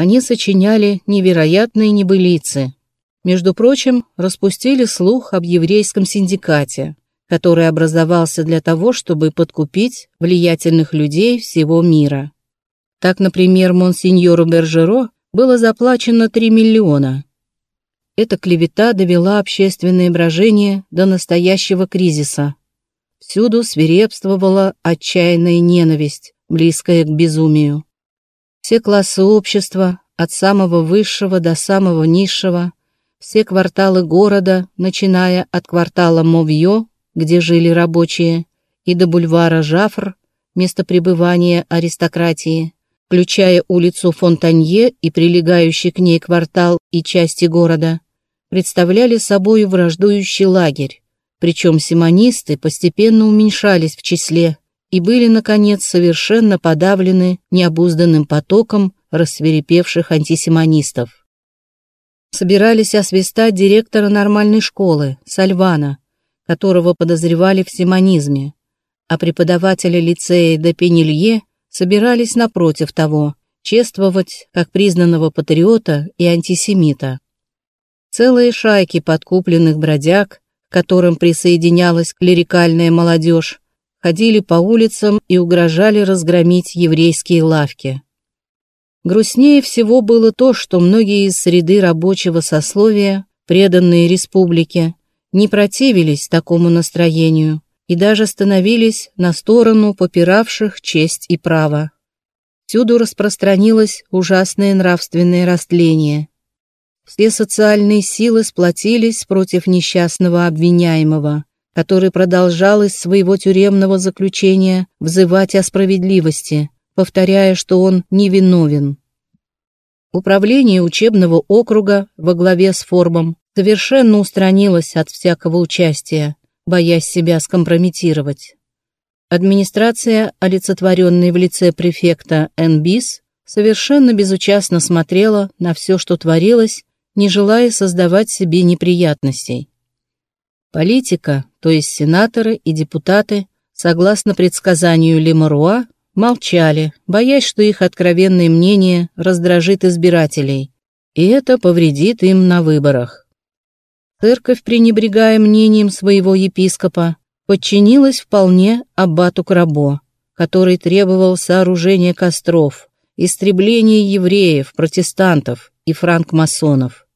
они сочиняли невероятные небылицы. Между прочим, распустили слух об еврейском синдикате, который образовался для того, чтобы подкупить влиятельных людей всего мира. Так, например, монсеньору Бержеро было заплачено 3 миллиона. Эта клевета довела общественное брожение до настоящего кризиса. Всюду свирепствовала отчаянная ненависть, близкая к безумию. Все классы общества, от самого высшего до самого низшего, все кварталы города, начиная от квартала Мовьё, где жили рабочие, и до бульвара Жафр, место пребывания аристократии, включая улицу Фонтанье и прилегающий к ней квартал и части города, представляли собой враждующий лагерь, причем симонисты постепенно уменьшались в числе и были, наконец, совершенно подавлены необузданным потоком рассверепевших антисимонистов собирались освистать директора нормальной школы, Сальвана, которого подозревали в симонизме, а преподаватели лицея де Пенелье собирались напротив того, чествовать как признанного патриота и антисемита. Целые шайки подкупленных бродяг, к которым присоединялась клерикальная молодежь, ходили по улицам и угрожали разгромить еврейские лавки. Грустнее всего было то, что многие из среды рабочего сословия, преданные республике, не противились такому настроению и даже становились на сторону попиравших честь и право. Всюду распространилось ужасное нравственное растление. Все социальные силы сплотились против несчастного обвиняемого, который продолжал из своего тюремного заключения взывать о справедливости, повторяя, что он невиновен. Управление учебного округа во главе с Форбом совершенно устранилось от всякого участия, боясь себя скомпрометировать. Администрация, олицетворенная в лице префекта Энбис, совершенно безучастно смотрела на все, что творилось, не желая создавать себе неприятностей. Политика, то есть сенаторы и депутаты, согласно предсказанию Лемаруа, молчали, боясь, что их откровенное мнение раздражит избирателей, и это повредит им на выборах. Церковь, пренебрегая мнением своего епископа, подчинилась вполне аббату Крабо, который требовал сооружения костров, истребления евреев, протестантов и франкмасонов.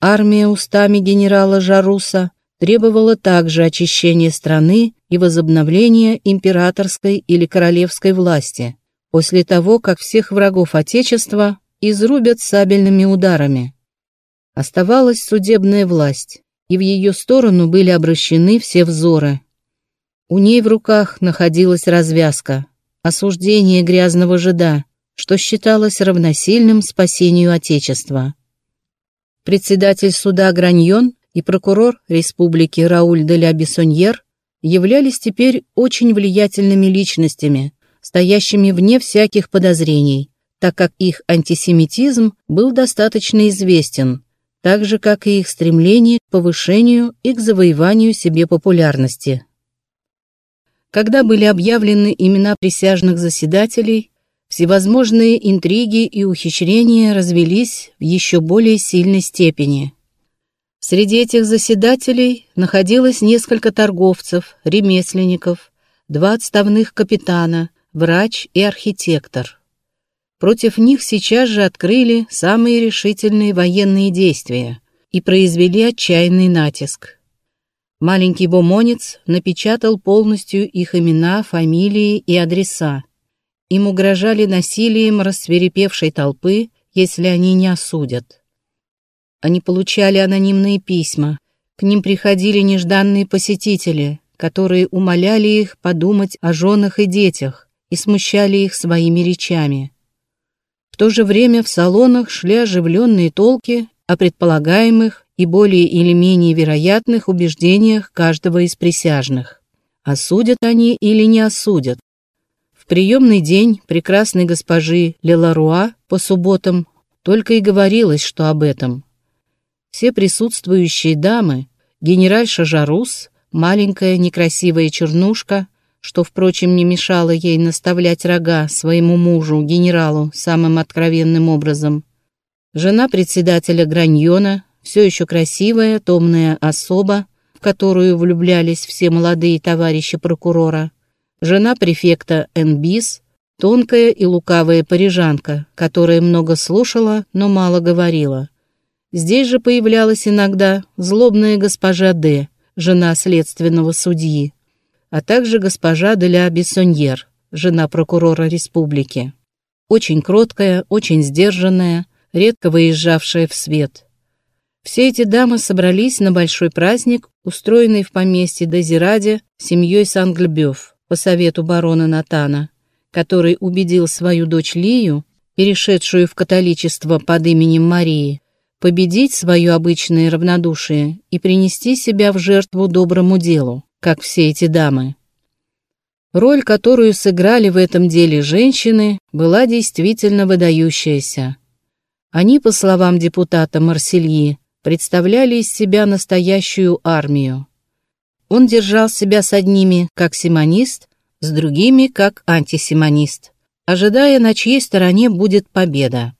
Армия устами генерала Жаруса требовала также очищения страны и возобновления императорской или королевской власти, после того, как всех врагов Отечества изрубят сабельными ударами. Оставалась судебная власть, и в ее сторону были обращены все взоры. У ней в руках находилась развязка, осуждение грязного жида, что считалось равносильным спасению Отечества. Председатель суда Граньон и прокурор республики Рауль де ля Бессоньер являлись теперь очень влиятельными личностями, стоящими вне всяких подозрений, так как их антисемитизм был достаточно известен, так же, как и их стремление к повышению и к завоеванию себе популярности. Когда были объявлены имена присяжных заседателей, всевозможные интриги и ухищрения развелись в еще более сильной степени – Среди этих заседателей находилось несколько торговцев, ремесленников, два отставных капитана, врач и архитектор. Против них сейчас же открыли самые решительные военные действия и произвели отчаянный натиск. Маленький бомонец напечатал полностью их имена, фамилии и адреса. Им угрожали насилием рассверепевшей толпы, если они не осудят. Они получали анонимные письма. К ним приходили нежданные посетители, которые умоляли их подумать о женах и детях и смущали их своими речами. В то же время в салонах шли оживленные толки о предполагаемых и более или менее вероятных убеждениях каждого из присяжных. Осудят они или не осудят. В приемный день прекрасной госпожи Леларуа по субботам только и говорилось, что об этом. Все присутствующие дамы, генеральша Жарус, маленькая некрасивая чернушка, что, впрочем, не мешало ей наставлять рога своему мужу, генералу, самым откровенным образом. Жена председателя Граньона, все еще красивая, томная особа, в которую влюблялись все молодые товарищи прокурора. Жена префекта Энбис, тонкая и лукавая парижанка, которая много слушала, но мало говорила. Здесь же появлялась иногда злобная госпожа Д, жена следственного судьи, а также госпожа Деля Бессоньер, жена прокурора республики. Очень кроткая, очень сдержанная, редко выезжавшая в свет. Все эти дамы собрались на большой праздник, устроенный в поместье Дезираде семьей Сангльбёв по совету барона Натана, который убедил свою дочь Лию, перешедшую в католичество под именем Марии, победить свое обычное равнодушие и принести себя в жертву доброму делу, как все эти дамы. Роль, которую сыграли в этом деле женщины, была действительно выдающаяся. Они, по словам депутата Марсельи, представляли из себя настоящую армию. Он держал себя с одними как симонист, с другими как антисимонист, ожидая, на чьей стороне будет победа.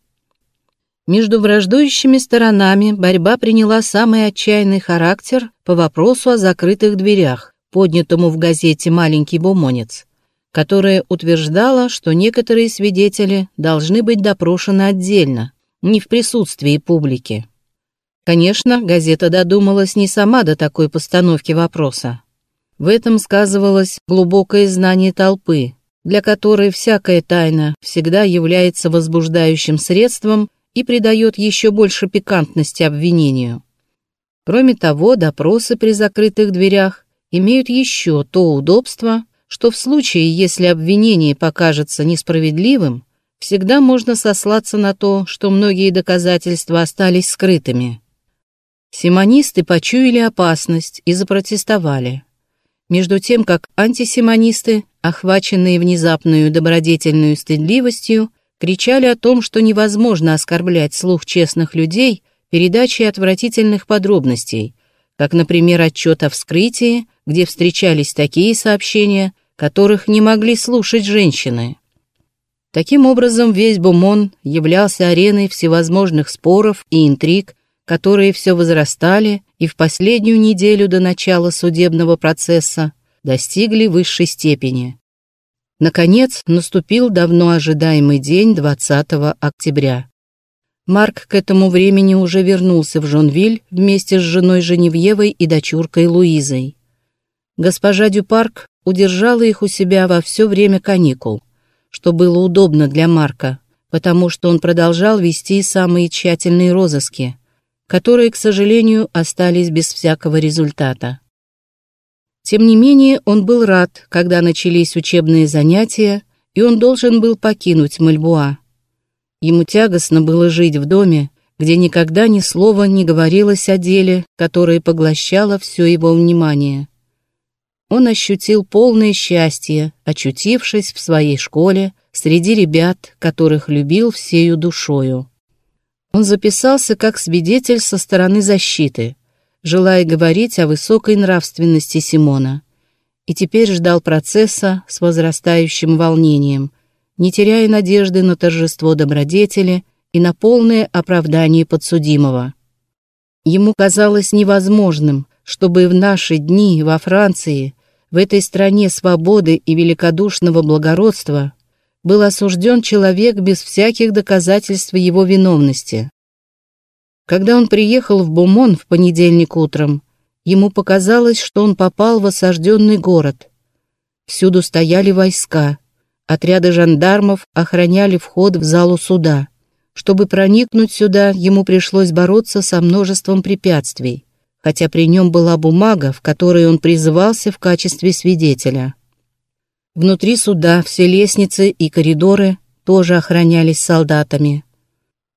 Между враждующими сторонами борьба приняла самый отчаянный характер по вопросу о закрытых дверях, поднятому в газете «Маленький бумонец», которая утверждала, что некоторые свидетели должны быть допрошены отдельно, не в присутствии публики. Конечно, газета додумалась не сама до такой постановки вопроса. В этом сказывалось глубокое знание толпы, для которой всякая тайна всегда является возбуждающим средством и придает еще больше пикантности обвинению. Кроме того, допросы при закрытых дверях имеют еще то удобство, что в случае, если обвинение покажется несправедливым, всегда можно сослаться на то, что многие доказательства остались скрытыми. Симонисты почуяли опасность и запротестовали. Между тем, как антисимонисты, охваченные внезапную добродетельную стыдливостью, кричали о том, что невозможно оскорблять слух честных людей передачей отвратительных подробностей, как, например, отчет о вскрытии, где встречались такие сообщения, которых не могли слушать женщины. Таким образом, весь Бумон являлся ареной всевозможных споров и интриг, которые все возрастали и в последнюю неделю до начала судебного процесса достигли высшей степени. Наконец, наступил давно ожидаемый день 20 октября. Марк к этому времени уже вернулся в Жонвиль вместе с женой Женевьевой и дочуркой Луизой. Госпожа Дюпарк удержала их у себя во все время каникул, что было удобно для Марка, потому что он продолжал вести самые тщательные розыски, которые, к сожалению, остались без всякого результата. Тем не менее, он был рад, когда начались учебные занятия, и он должен был покинуть Мальбуа. Ему тягостно было жить в доме, где никогда ни слова не говорилось о деле, которое поглощало все его внимание. Он ощутил полное счастье, очутившись в своей школе среди ребят, которых любил всею душою. Он записался как свидетель со стороны защиты – желая говорить о высокой нравственности Симона, и теперь ждал процесса с возрастающим волнением, не теряя надежды на торжество добродетели и на полное оправдание подсудимого. Ему казалось невозможным, чтобы в наши дни во Франции, в этой стране свободы и великодушного благородства, был осужден человек без всяких доказательств его виновности. Когда он приехал в Бумон в понедельник утром, ему показалось, что он попал в осажденный город. Всюду стояли войска. Отряды жандармов охраняли вход в залу суда. Чтобы проникнуть сюда, ему пришлось бороться со множеством препятствий, хотя при нем была бумага, в которой он призывался в качестве свидетеля. Внутри суда все лестницы и коридоры тоже охранялись солдатами.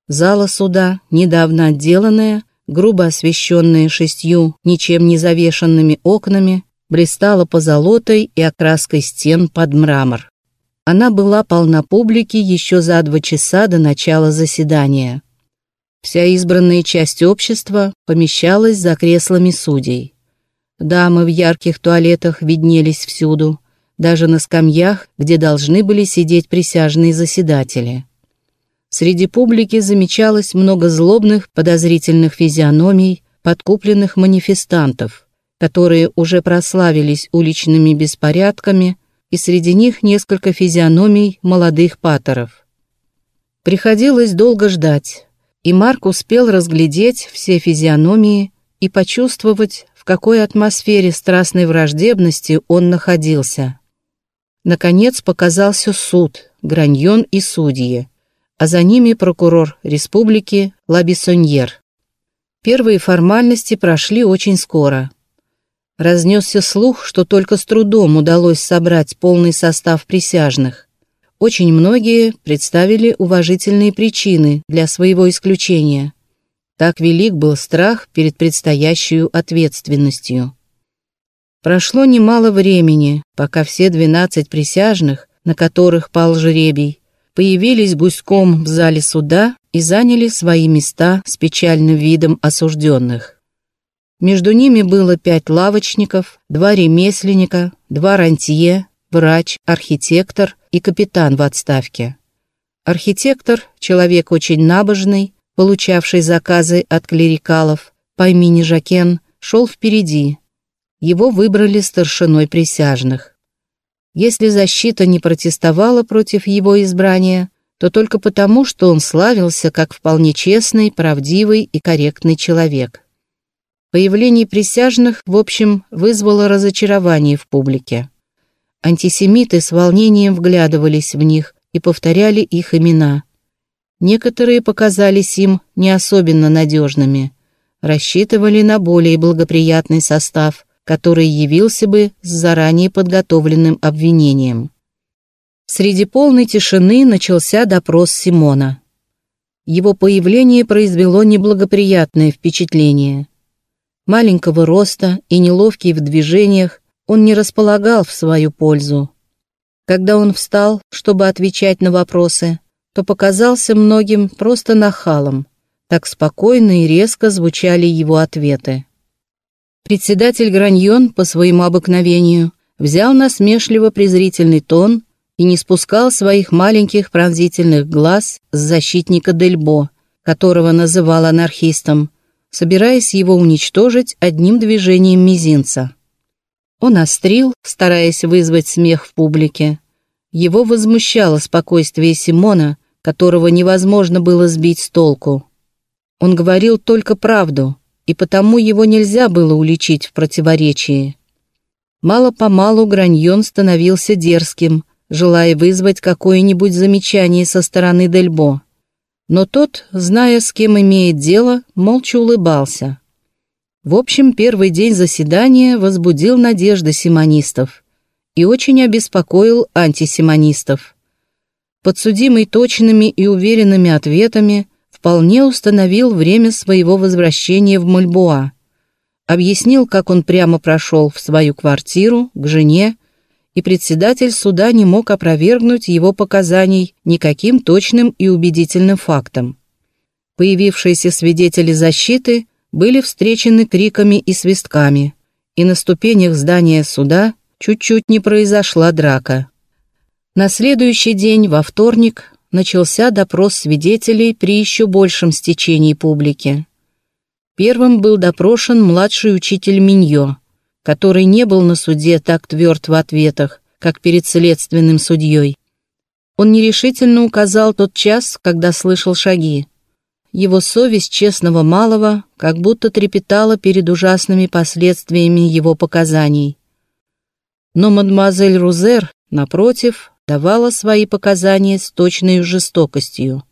Зала суда, недавно отделанная, грубо освещенная шестью ничем не завешенными окнами, блистала позолотой и окраской стен под мрамор. Она была полна публики еще за два часа до начала заседания. Вся избранная часть общества помещалась за креслами судей. Дамы в ярких туалетах виднелись всюду. даже на скамьях, где должны были сидеть присяжные заседатели. Среди публики замечалось много злобных, подозрительных физиономий, подкупленных манифестантов, которые уже прославились уличными беспорядками, и среди них несколько физиономий молодых паторов. Приходилось долго ждать, и Марк успел разглядеть все физиономии и почувствовать, в какой атмосфере страстной враждебности он находился. Наконец показался суд, Граньон и судьи а за ними прокурор республики Лабисоньер. Первые формальности прошли очень скоро. Разнесся слух, что только с трудом удалось собрать полный состав присяжных. Очень многие представили уважительные причины для своего исключения. Так велик был страх перед предстоящей ответственностью. Прошло немало времени, пока все двенадцать присяжных, на которых пал жребий, появились гуськом в зале суда и заняли свои места с печальным видом осужденных. Между ними было пять лавочников, два ремесленника, два рантье, врач, архитектор и капитан в отставке. Архитектор, человек очень набожный, получавший заказы от клерикалов, по имени Жакен, шел впереди. Его выбрали старшиной присяжных. Если защита не протестовала против его избрания, то только потому, что он славился как вполне честный, правдивый и корректный человек. Появление присяжных, в общем, вызвало разочарование в публике. Антисемиты с волнением вглядывались в них и повторяли их имена. Некоторые показались им не особенно надежными, рассчитывали на более благоприятный состав, который явился бы с заранее подготовленным обвинением. Среди полной тишины начался допрос Симона. Его появление произвело неблагоприятное впечатление. Маленького роста и неловкий в движениях, он не располагал в свою пользу. Когда он встал, чтобы отвечать на вопросы, то показался многим просто нахалом. Так спокойно и резко звучали его ответы. Председатель Граньон, по своему обыкновению, взял насмешливо презрительный тон и не спускал своих маленьких пронзительных глаз с защитника Дельбо, которого называл анархистом, собираясь его уничтожить одним движением мизинца. Он острил, стараясь вызвать смех в публике. Его возмущало спокойствие Симона, которого невозможно было сбить с толку. Он говорил только правду, и потому его нельзя было уличить в противоречии. Мало-помалу Граньон становился дерзким, желая вызвать какое-нибудь замечание со стороны Дельбо. Но тот, зная, с кем имеет дело, молча улыбался. В общем, первый день заседания возбудил надежды симонистов и очень обеспокоил антисимонистов. Подсудимый точными и уверенными ответами – вполне установил время своего возвращения в Мальбуа, объяснил, как он прямо прошел в свою квартиру, к жене, и председатель суда не мог опровергнуть его показаний никаким точным и убедительным фактом. Появившиеся свидетели защиты были встречены криками и свистками, и на ступенях здания суда чуть-чуть не произошла драка. На следующий день, во вторник, начался допрос свидетелей при еще большем стечении публики. Первым был допрошен младший учитель Миньо, который не был на суде так тверд в ответах, как перед следственным судьей. Он нерешительно указал тот час, когда слышал шаги. Его совесть честного малого как будто трепетала перед ужасными последствиями его показаний. Но мадемуазель Рузер, напротив, давала свои показания с точной жестокостью.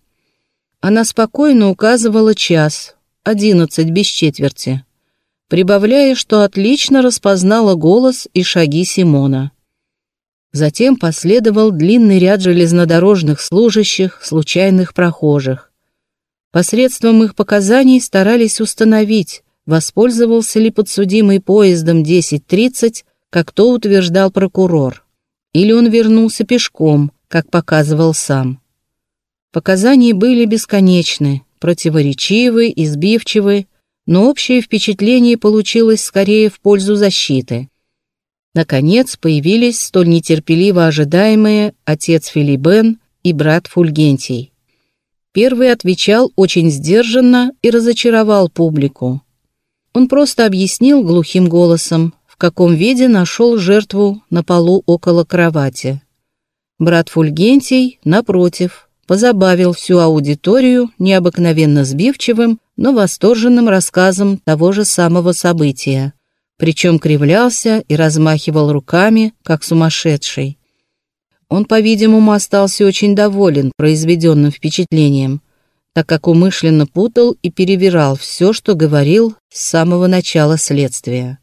Она спокойно указывала час, одиннадцать без четверти, прибавляя, что отлично распознала голос и шаги Симона. Затем последовал длинный ряд железнодорожных служащих, случайных прохожих. Посредством их показаний старались установить, воспользовался ли подсудимый поездом 10.30, как то утверждал прокурор или он вернулся пешком, как показывал сам. Показания были бесконечны, противоречивы, избивчивы, но общее впечатление получилось скорее в пользу защиты. Наконец появились столь нетерпеливо ожидаемые отец Филибен и брат Фульгентий. Первый отвечал очень сдержанно и разочаровал публику. Он просто объяснил глухим голосом, в каком виде нашел жертву на полу около кровати. Брат Фульгентий, напротив, позабавил всю аудиторию необыкновенно сбивчивым, но восторженным рассказом того же самого события, причем кривлялся и размахивал руками, как сумасшедший. Он, по-видимому, остался очень доволен произведенным впечатлением, так как умышленно путал и перевирал все, что говорил с самого начала следствия.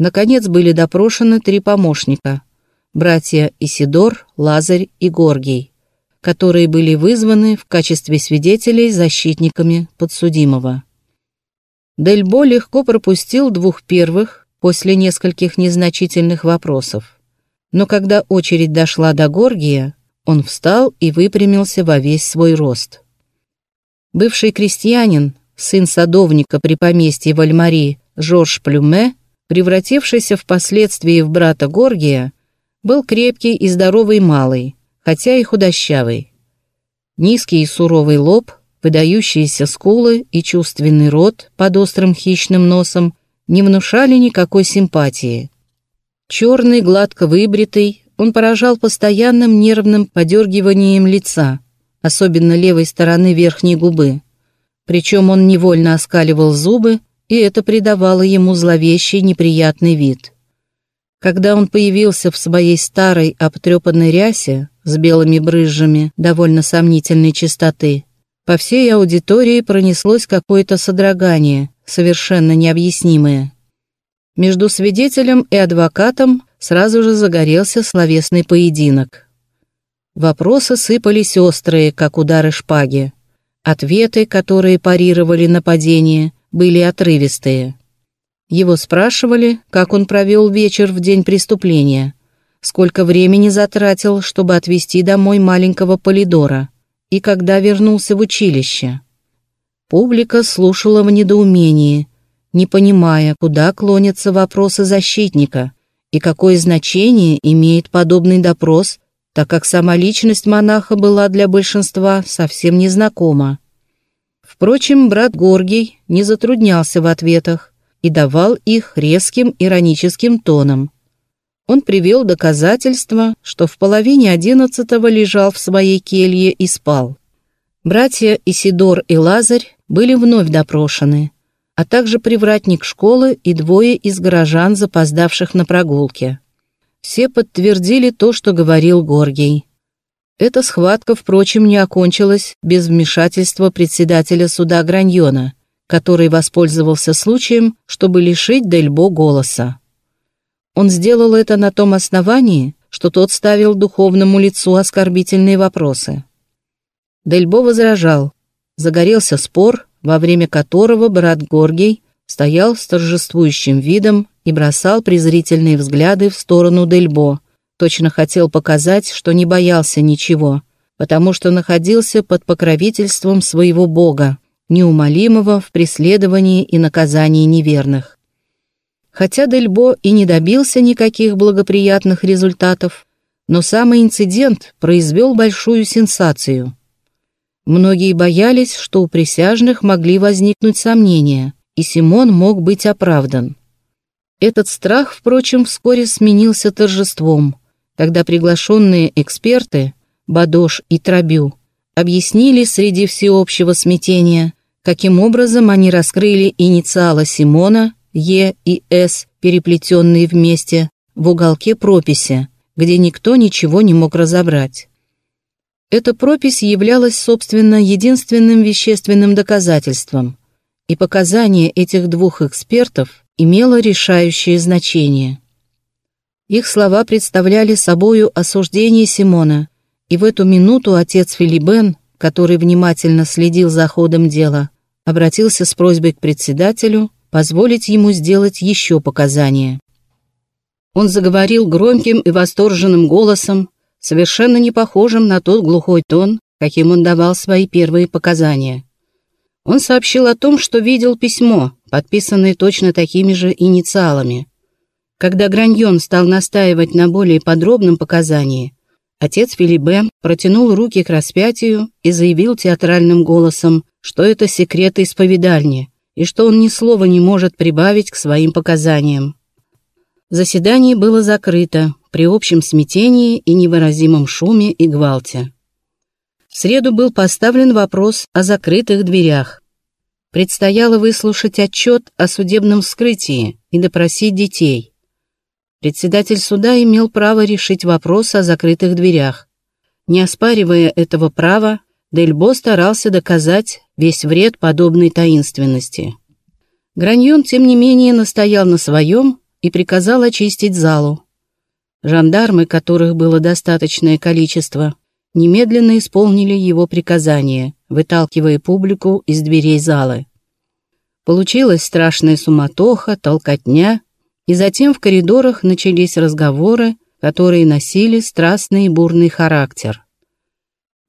Наконец были допрошены три помощника – братья Исидор, Лазарь и Горгий, которые были вызваны в качестве свидетелей защитниками подсудимого. Дельбо легко пропустил двух первых после нескольких незначительных вопросов. Но когда очередь дошла до Горгия, он встал и выпрямился во весь свой рост. Бывший крестьянин, сын садовника при поместье Вальмари Жорж Плюме, превратившийся впоследствии в брата Горгия, был крепкий и здоровый малый, хотя и худощавый. Низкий и суровый лоб, выдающиеся скулы и чувственный рот под острым хищным носом не внушали никакой симпатии. Черный, гладко выбритый, он поражал постоянным нервным подергиванием лица, особенно левой стороны верхней губы. Причем он невольно оскаливал зубы, и это придавало ему зловещий неприятный вид. Когда он появился в своей старой обтрепанной рясе с белыми брызжами довольно сомнительной чистоты, по всей аудитории пронеслось какое-то содрогание, совершенно необъяснимое. Между свидетелем и адвокатом сразу же загорелся словесный поединок. Вопросы сыпались острые, как удары шпаги. Ответы, которые парировали нападение, были отрывистые. Его спрашивали, как он провел вечер в день преступления, сколько времени затратил, чтобы отвезти домой маленького Полидора – и когда вернулся в училище. Публика слушала в недоумении, не понимая, куда клонятся вопросы защитника и какое значение имеет подобный допрос, так как сама личность монаха была для большинства совсем незнакома. Впрочем, брат Горгий не затруднялся в ответах и давал их резким ироническим тоном. Он привел доказательства, что в половине одиннадцатого лежал в своей келье и спал. Братья Исидор и Лазарь были вновь допрошены, а также привратник школы и двое из горожан, запоздавших на прогулке. Все подтвердили то, что говорил Горгий. Эта схватка, впрочем, не окончилась без вмешательства председателя суда Граньона, который воспользовался случаем, чтобы лишить Дельбо голоса. Он сделал это на том основании, что тот ставил духовному лицу оскорбительные вопросы. Дельбо возражал. Загорелся спор, во время которого брат Горгий стоял с торжествующим видом и бросал презрительные взгляды в сторону Дельбо, точно хотел показать, что не боялся ничего, потому что находился под покровительством своего Бога, неумолимого в преследовании и наказании неверных. Хотя Дельбо и не добился никаких благоприятных результатов, но самый инцидент произвел большую сенсацию. Многие боялись, что у присяжных могли возникнуть сомнения, и Симон мог быть оправдан. Этот страх, впрочем, вскоре сменился торжеством, когда приглашенные эксперты, Бадош и Трабю, объяснили среди всеобщего смятения, каким образом они раскрыли инициалы Симона Е и С, переплетенные вместе, в уголке прописи, где никто ничего не мог разобрать. Эта пропись являлась, собственно, единственным вещественным доказательством, и показания этих двух экспертов имело решающее значение. Их слова представляли собою осуждение Симона, и в эту минуту отец Филибен, который внимательно следил за ходом дела, обратился с просьбой к председателю позволить ему сделать еще показания. Он заговорил громким и восторженным голосом, совершенно не похожим на тот глухой тон, каким он давал свои первые показания. Он сообщил о том, что видел письмо, подписанное точно такими же инициалами. Когда Граньон стал настаивать на более подробном показании, отец Филибе протянул руки к распятию и заявил театральным голосом, что это секреты исповедальни и что он ни слова не может прибавить к своим показаниям. Заседание было закрыто при общем смятении и невыразимом шуме и гвалте. В среду был поставлен вопрос о закрытых дверях. Предстояло выслушать отчет о судебном вскрытии и допросить детей. Председатель суда имел право решить вопрос о закрытых дверях. Не оспаривая этого права, Дельбо старался доказать весь вред подобной таинственности. Граньон, тем не менее, настоял на своем и приказал очистить залу. Жандармы, которых было достаточное количество, немедленно исполнили его приказание, выталкивая публику из дверей залы. Получилась страшная суматоха, толкотня и затем в коридорах начались разговоры, которые носили страстный и бурный характер.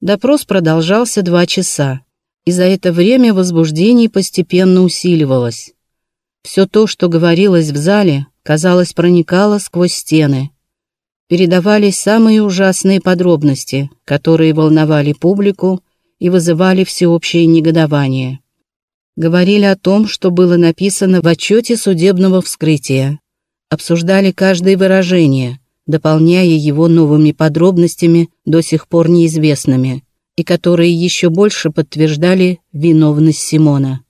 Допрос продолжался два часа, и за это время возбуждение постепенно усиливалось. Все то, что говорилось в зале, казалось, проникало сквозь стены. Передавались самые ужасные подробности, которые волновали публику и вызывали всеобщее негодование. Говорили о том, что было написано в отчете судебного вскрытия, обсуждали каждое выражение, дополняя его новыми подробностями, до сих пор неизвестными, и которые еще больше подтверждали виновность Симона.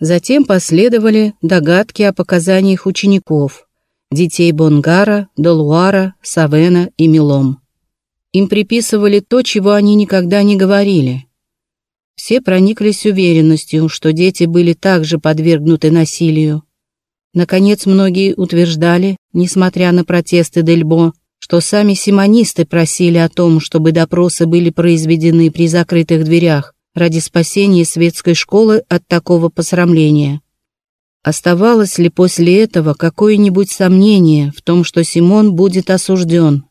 Затем последовали догадки о показаниях учеников, детей Бонгара, Долуара, Савена и Милом. Им приписывали то, чего они никогда не говорили. Все прониклись уверенностью, что дети были также подвергнуты насилию, Наконец, многие утверждали, несмотря на протесты Дельбо, что сами симонисты просили о том, чтобы допросы были произведены при закрытых дверях ради спасения светской школы от такого посрамления. Оставалось ли после этого какое-нибудь сомнение в том, что Симон будет осужден?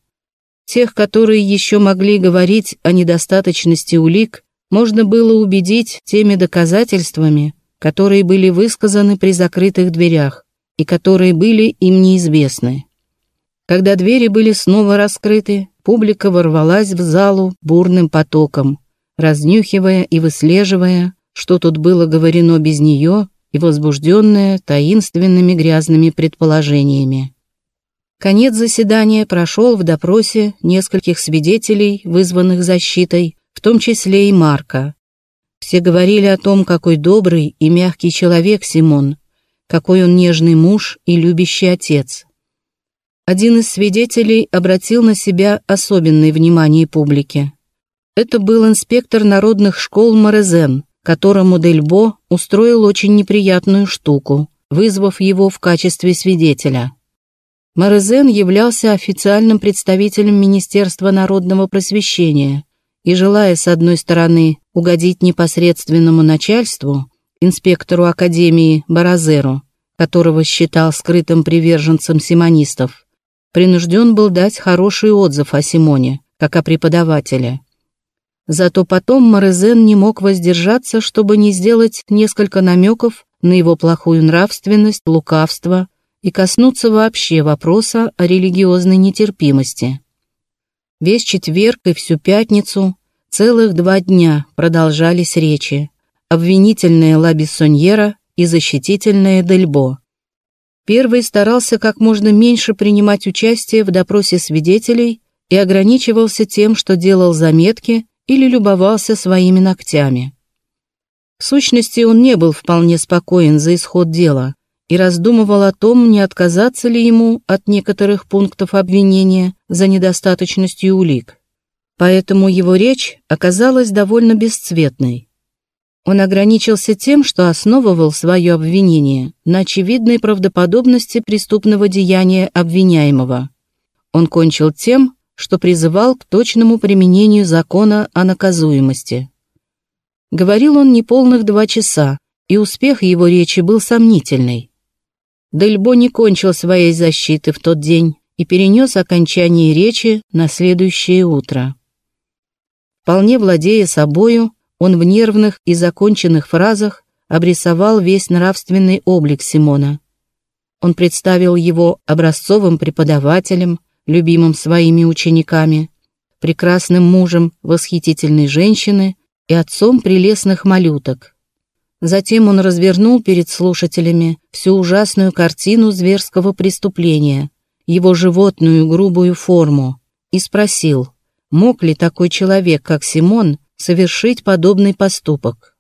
Тех, которые еще могли говорить о недостаточности улик, можно было убедить теми доказательствами, которые были высказаны при закрытых дверях и которые были им неизвестны. Когда двери были снова раскрыты, публика ворвалась в залу бурным потоком, разнюхивая и выслеживая, что тут было говорено без нее и возбужденная таинственными грязными предположениями. Конец заседания прошел в допросе нескольких свидетелей, вызванных защитой, в том числе и Марка. Все говорили о том, какой добрый и мягкий человек Симон, какой он нежный муж и любящий отец. Один из свидетелей обратил на себя особенное внимание публики. Это был инспектор народных школ Морезен, которому Дельбо устроил очень неприятную штуку, вызвав его в качестве свидетеля. Морезен являлся официальным представителем Министерства народного просвещения и, желая, с одной стороны, угодить непосредственному начальству, инспектору Академии Баразеру, которого считал скрытым приверженцем симонистов, принужден был дать хороший отзыв о Симоне, как о преподавателе. Зато потом Морезен не мог воздержаться, чтобы не сделать несколько намеков на его плохую нравственность, лукавство и коснуться вообще вопроса о религиозной нетерпимости. Весь четверг и всю пятницу, целых два дня продолжались речи, обвинительная Ла Бессоньера и защитительная Дельбо. Первый старался как можно меньше принимать участие в допросе свидетелей и ограничивался тем, что делал заметки или любовался своими ногтями. В сущности, он не был вполне спокоен за исход дела и раздумывал о том, не отказаться ли ему от некоторых пунктов обвинения за недостаточностью улик. Поэтому его речь оказалась довольно бесцветной. Он ограничился тем, что основывал свое обвинение на очевидной правдоподобности преступного деяния обвиняемого. Он кончил тем, что призывал к точному применению закона о наказуемости. Говорил он неполных два часа, и успех его речи был сомнительный. Дельбо не кончил своей защиты в тот день и перенес окончание речи на следующее утро. Вполне владея собою, он в нервных и законченных фразах обрисовал весь нравственный облик Симона. он представил его образцовым преподавателем, любимым своими учениками, прекрасным мужем восхитительной женщины и отцом прелестных малюток. Затем он развернул перед слушателями всю ужасную картину зверского преступления, его животную грубую форму, и спросил, мог ли такой человек, как Симон, совершить подобный поступок.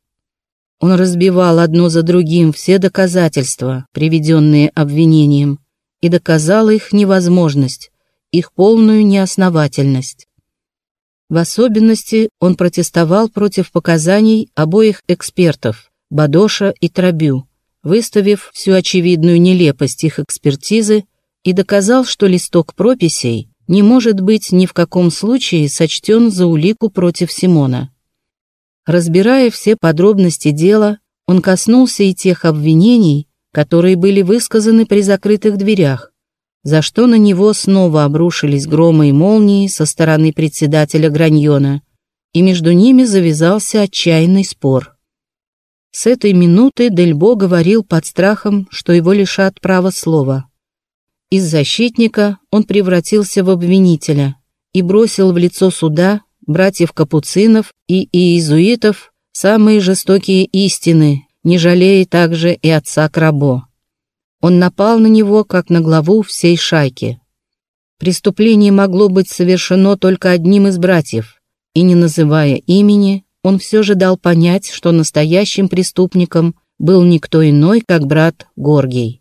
Он разбивал одно за другим все доказательства, приведенные обвинением, и доказал их невозможность, их полную неосновательность. В особенности он протестовал против показаний обоих экспертов, Бадоша и Трабю, выставив всю очевидную нелепость их экспертизы и доказал, что листок прописей не может быть ни в каком случае сочтен за улику против Симона. Разбирая все подробности дела, он коснулся и тех обвинений, которые были высказаны при закрытых дверях, за что на него снова обрушились громы и молнии со стороны председателя Граньона, и между ними завязался отчаянный спор. С этой минуты Дельбо говорил под страхом, что его лишат права слова. Из защитника он превратился в обвинителя и бросил в лицо суда братьев Капуцинов и иезуитов самые жестокие истины, не жалея также и отца Крабо. Он напал на него, как на главу всей шайки. Преступление могло быть совершено только одним из братьев, и, не называя имени, он все же дал понять, что настоящим преступником был никто иной, как брат Горгий.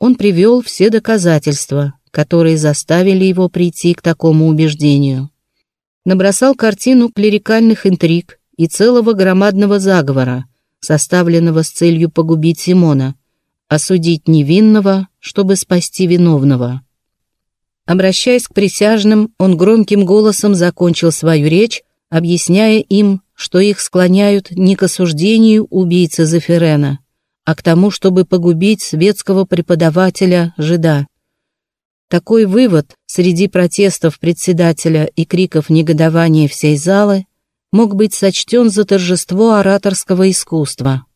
Он привел все доказательства, которые заставили его прийти к такому убеждению. Набросал картину клерикальных интриг и целого громадного заговора, составленного с целью погубить Симона, осудить невинного, чтобы спасти виновного. Обращаясь к присяжным, он громким голосом закончил свою речь, объясняя им, что их склоняют не к осуждению убийцы Зефирена, а к тому, чтобы погубить светского преподавателя Жида. Такой вывод среди протестов председателя и криков негодования всей залы мог быть сочтен за торжество ораторского искусства.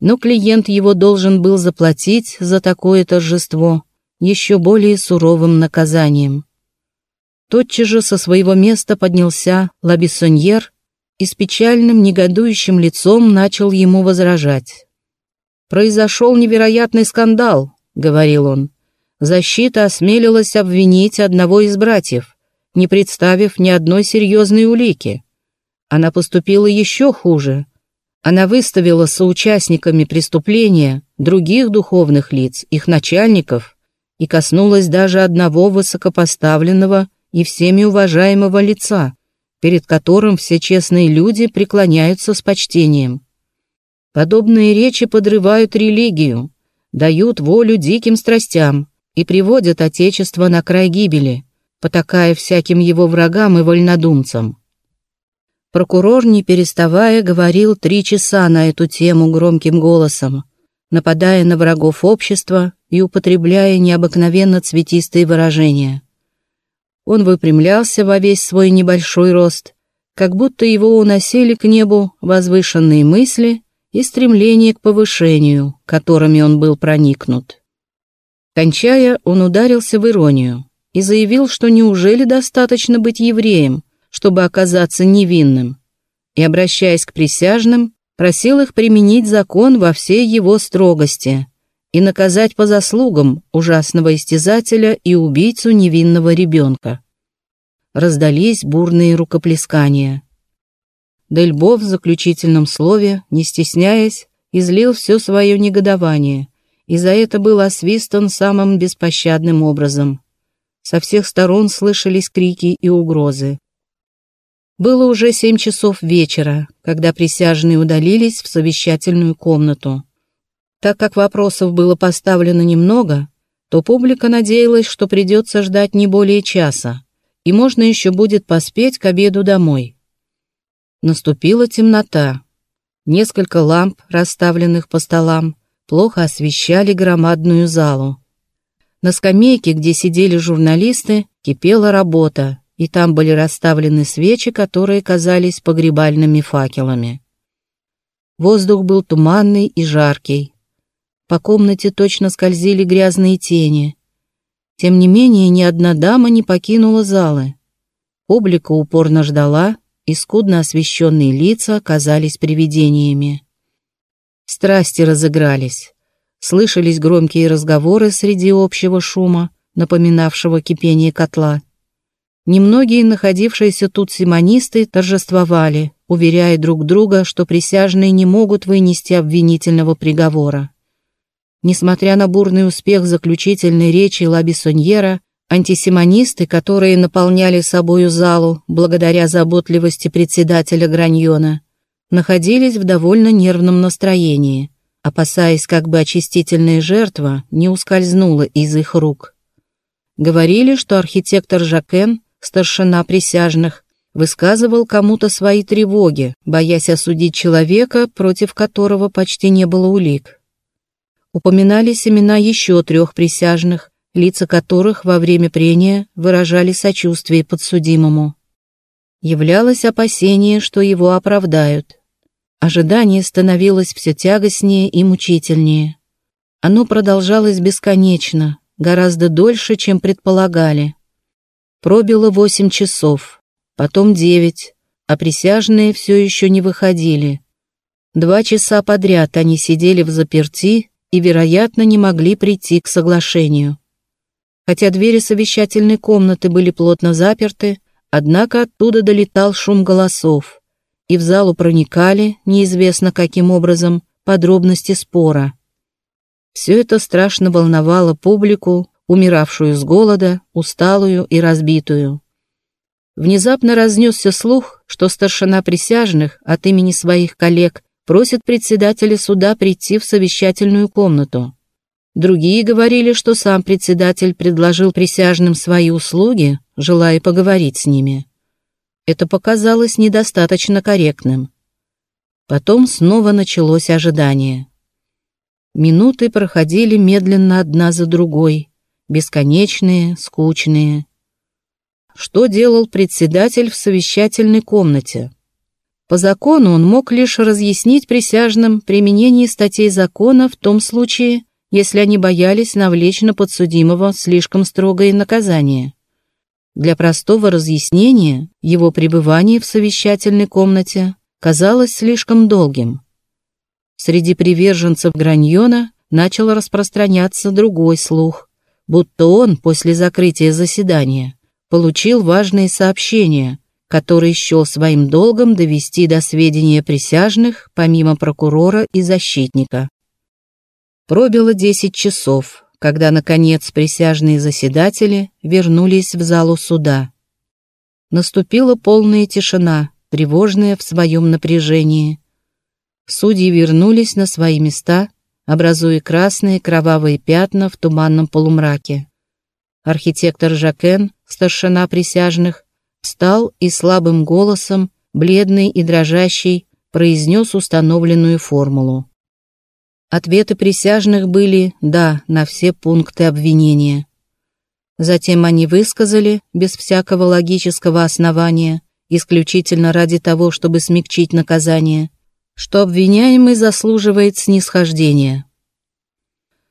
Но клиент его должен был заплатить за такое торжество еще более суровым наказанием. Тотчас же со своего места поднялся Лабиссоньер и с печальным негодующим лицом начал ему возражать. «Произошел невероятный скандал», — говорил он. «Защита осмелилась обвинить одного из братьев, не представив ни одной серьезной улики. Она поступила еще хуже. Она выставила соучастниками преступления других духовных лиц, их начальников, и коснулась даже одного высокопоставленного и всеми уважаемого лица, перед которым все честные люди преклоняются с почтением. Подобные речи подрывают религию, дают волю диким страстям и приводят Отечество на край гибели, потакая всяким его врагам и вольнодумцам. Прокурор, не переставая, говорил три часа на эту тему громким голосом, нападая на врагов общества и употребляя необыкновенно цветистые выражения. Он выпрямлялся во весь свой небольшой рост, как будто его уносили к небу возвышенные мысли и стремление к повышению, которыми он был проникнут. Кончая, он ударился в иронию и заявил, что неужели достаточно быть евреем, чтобы оказаться невинным, и, обращаясь к присяжным, просил их применить закон во всей его строгости и наказать по заслугам ужасного истязателя и убийцу невинного ребенка. Раздались бурные рукоплескания. Дельбо в заключительном слове, не стесняясь, излил все свое негодование, и за это был освистан самым беспощадным образом. Со всех сторон слышались крики и угрозы. Было уже семь часов вечера, когда присяжные удалились в совещательную комнату. Так как вопросов было поставлено немного, то публика надеялась, что придется ждать не более часа, и можно еще будет поспеть к обеду домой. Наступила темнота. Несколько ламп, расставленных по столам, плохо освещали громадную залу. На скамейке, где сидели журналисты, кипела работа, и там были расставлены свечи, которые казались погребальными факелами. Воздух был туманный и жаркий, по комнате точно скользили грязные тени. Тем не менее, ни одна дама не покинула залы. Публика упорно ждала, и скудно освещенные лица оказались привидениями. Страсти разыгрались. Слышались громкие разговоры среди общего шума, напоминавшего кипение котла. Немногие находившиеся тут симонисты торжествовали, уверяя друг друга, что присяжные не могут вынести обвинительного приговора. Несмотря на бурный успех заключительной речи Лабисоньера, антисимонисты, которые наполняли собою залу благодаря заботливости председателя Граньона, находились в довольно нервном настроении, опасаясь, как бы очистительная жертва не ускользнула из их рук. Говорили, что архитектор Жакен старшина присяжных, высказывал кому-то свои тревоги, боясь осудить человека, против которого почти не было улик. Упоминались имена еще трех присяжных, лица которых во время прения выражали сочувствие подсудимому. Являлось опасение, что его оправдают. Ожидание становилось все тягостнее и мучительнее. Оно продолжалось бесконечно, гораздо дольше, чем предполагали. Пробило восемь часов, потом девять, а присяжные все еще не выходили. Два часа подряд они сидели в заперти и, вероятно, не могли прийти к соглашению. Хотя двери совещательной комнаты были плотно заперты, однако оттуда долетал шум голосов, и в залу проникали, неизвестно каким образом, подробности спора. Все это страшно волновало публику, умиравшую с голода, усталую и разбитую. Внезапно разнесся слух, что старшина присяжных от имени своих коллег просит председателя суда прийти в совещательную комнату. Другие говорили, что сам председатель предложил присяжным свои услуги, желая поговорить с ними. Это показалось недостаточно корректным. Потом снова началось ожидание. Минуты проходили медленно одна за другой, бесконечные, скучные. Что делал председатель в совещательной комнате? По закону он мог лишь разъяснить присяжным применение статей закона в том случае, если они боялись навлечь на подсудимого слишком строгое наказание. Для простого разъяснения его пребывание в совещательной комнате казалось слишком долгим. Среди приверженцев Граньона начал распространяться другой слух будто он после закрытия заседания получил важные сообщения, которые счел своим долгом довести до сведения присяжных, помимо прокурора и защитника. Пробило 10 часов, когда, наконец, присяжные заседатели вернулись в залу суда. Наступила полная тишина, тревожная в своем напряжении. Судьи вернулись на свои места, образуя красные кровавые пятна в туманном полумраке. Архитектор Жакен, старшина присяжных, встал и слабым голосом, бледный и дрожащий, произнес установленную формулу. Ответы присяжных были «да» на все пункты обвинения. Затем они высказали, без всякого логического основания, исключительно ради того, чтобы смягчить наказание, что обвиняемый заслуживает снисхождения.